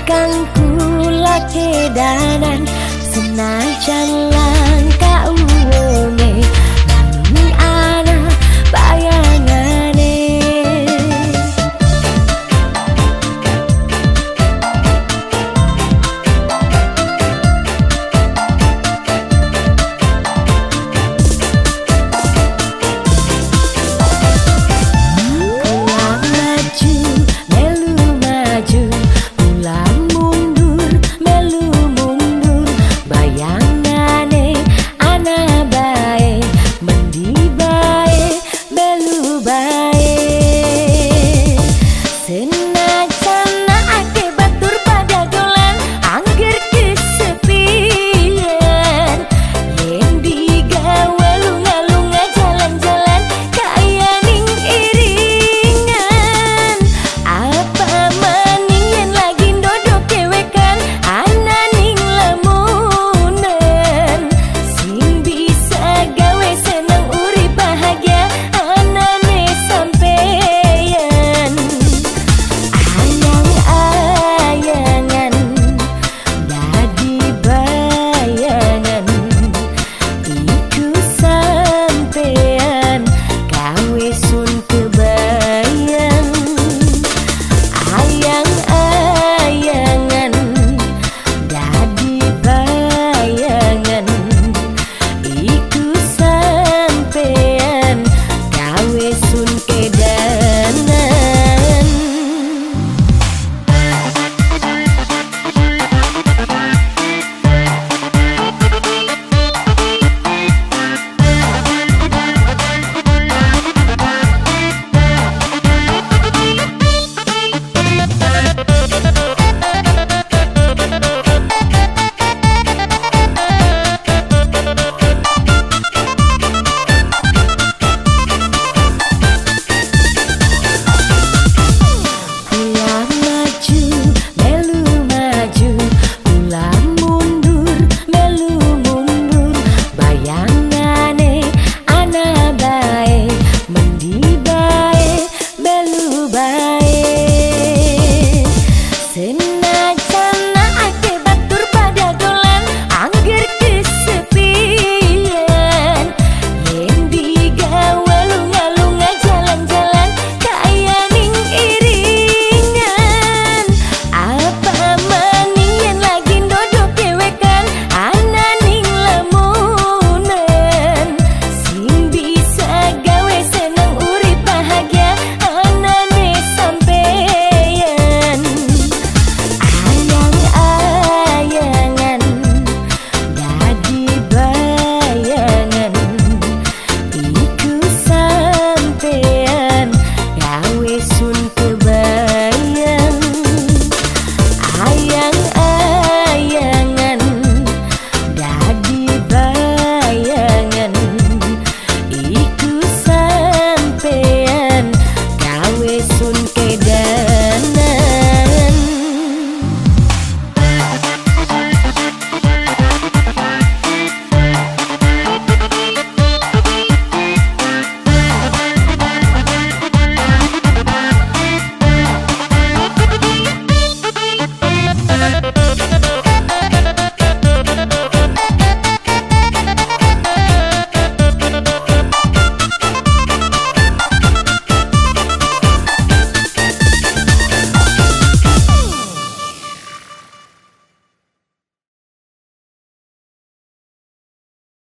Takkan ku lakidanan Senang canglah back.